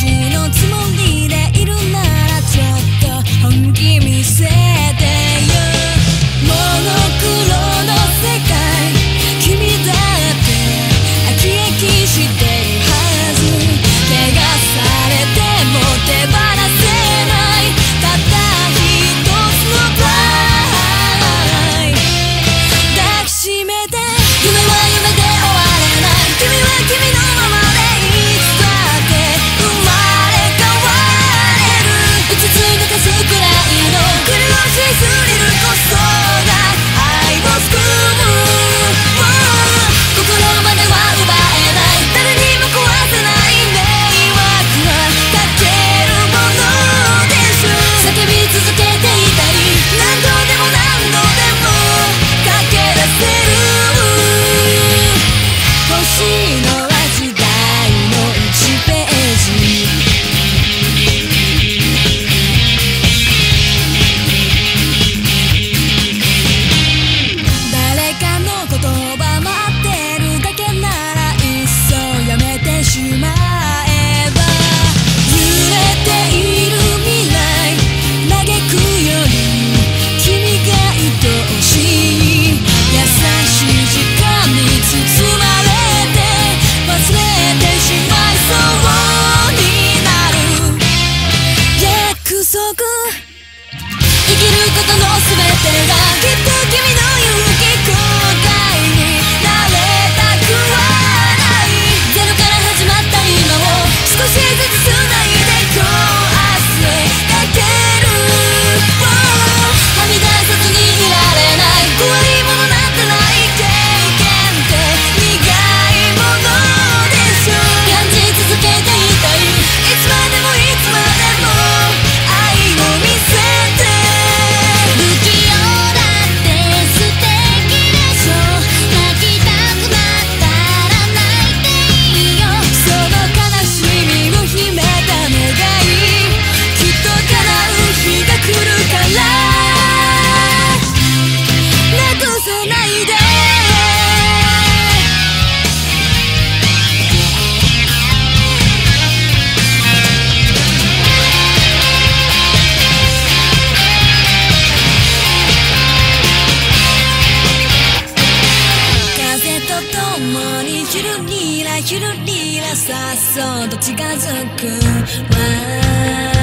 ひさっそうと近づくわ